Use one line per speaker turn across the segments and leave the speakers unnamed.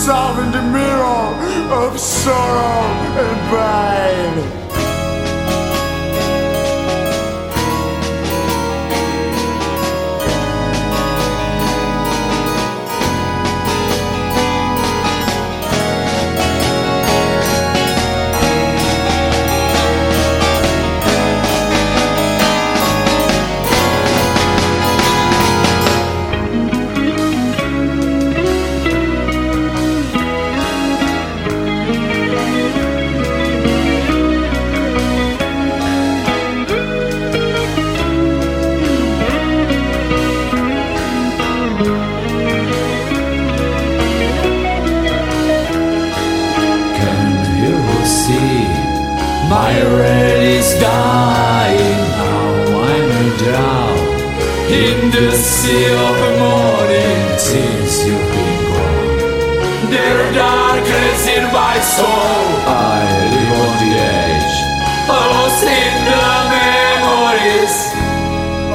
See in the
mirror Of sorrow
in the sea of the morning since you've been gone There's darkness in my soul. I live on the edge lost in the memories.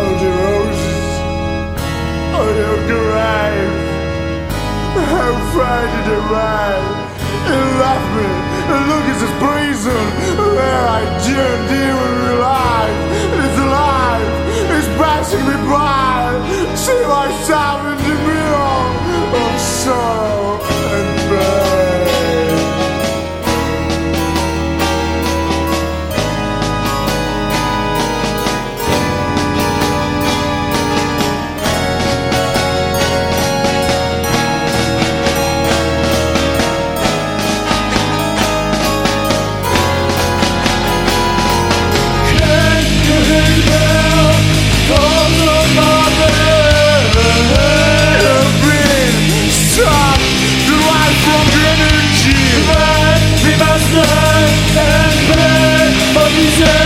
Of the roses. On your grave How faded away. You left me. Look at this prison Where I didn't even realize This life is passing me by See myself in the mirror. Of sorrow and
We must learn and pay for this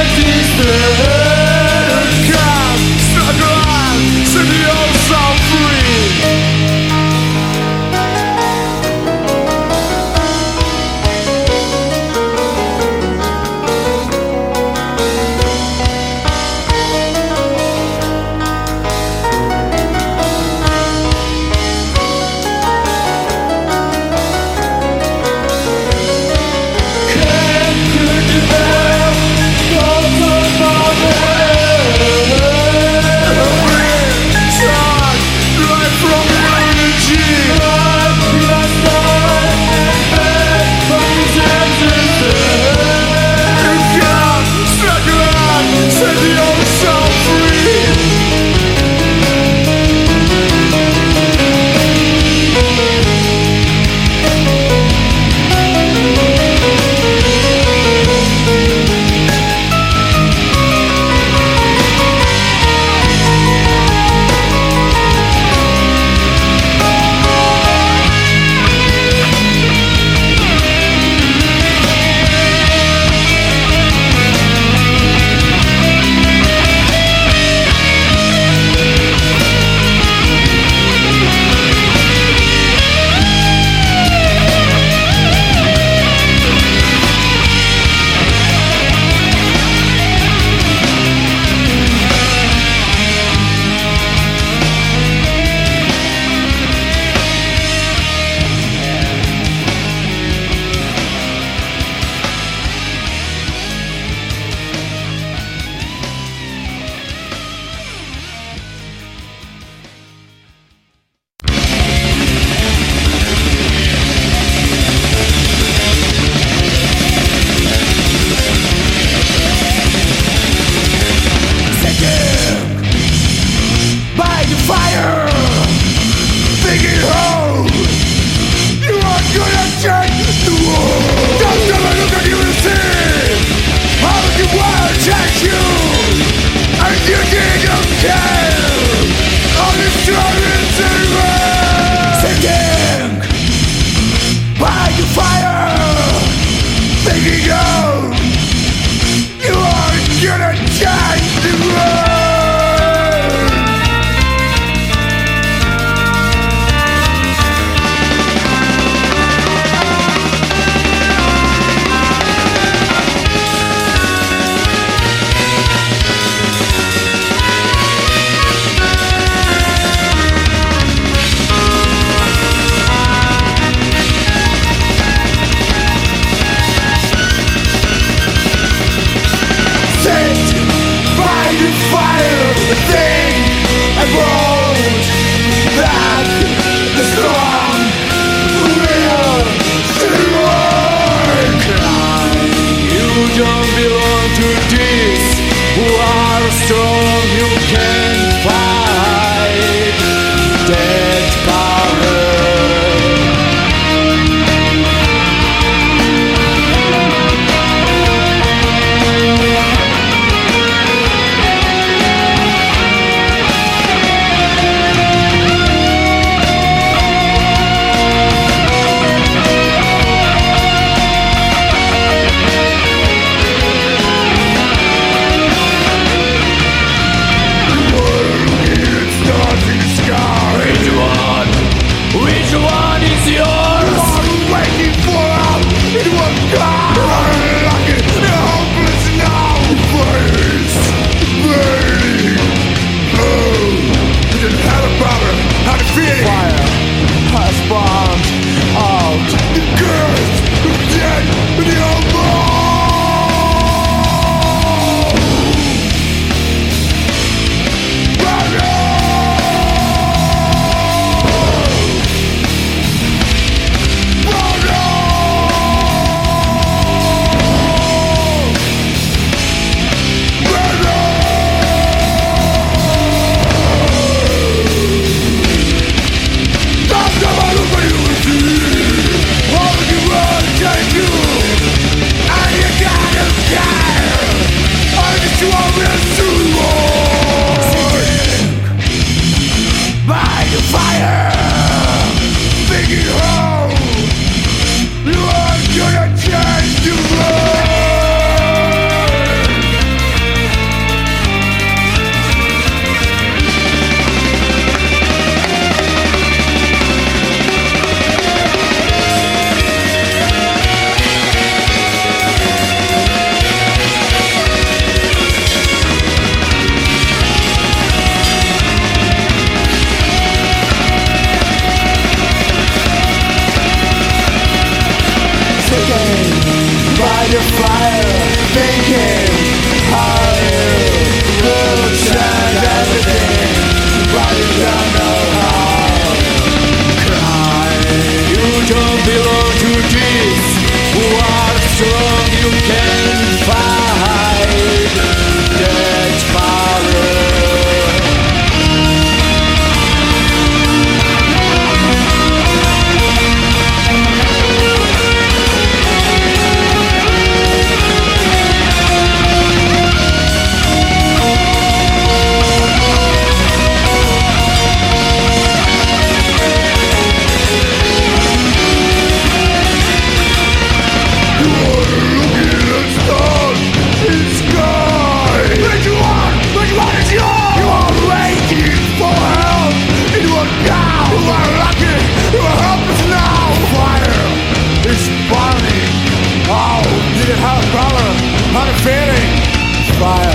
fire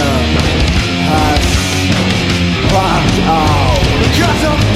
has burnt out.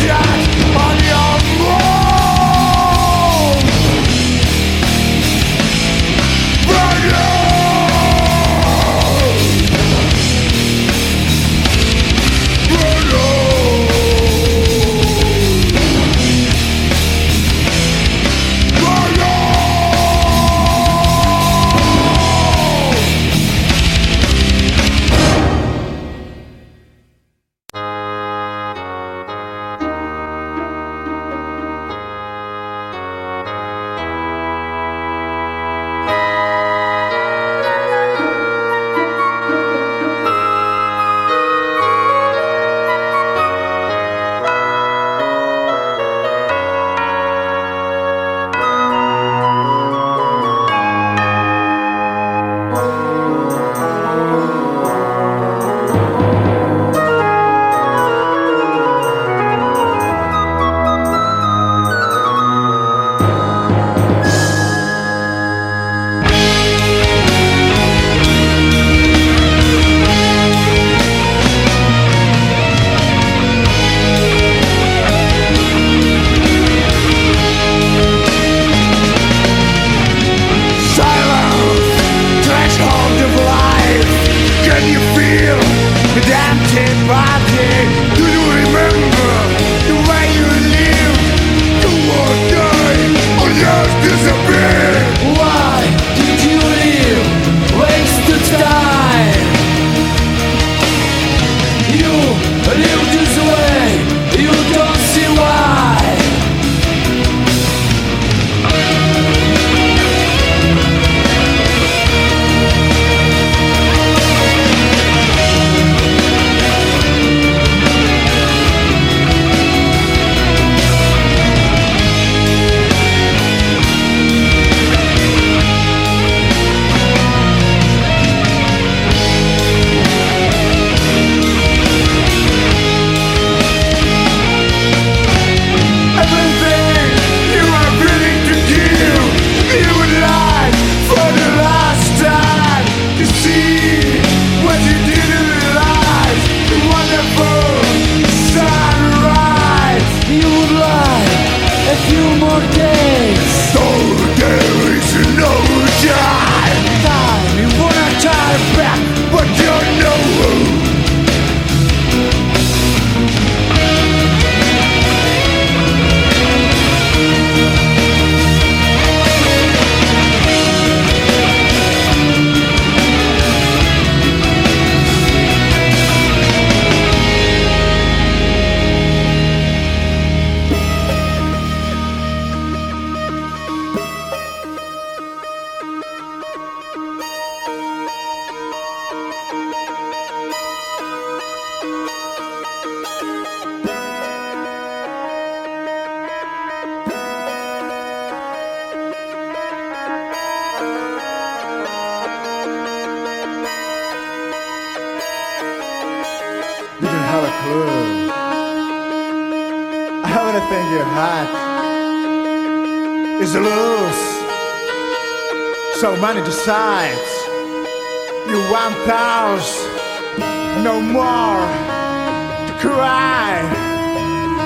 cry.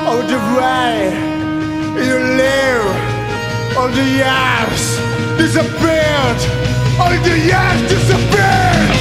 Oh the way you live all the years disappeared all the years disappeared.